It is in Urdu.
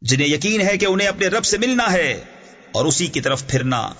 جنہیں یقین ہے کہ انہیں اپنے رب سے ملنا ہے اور اسی کی طرف پھرنا۔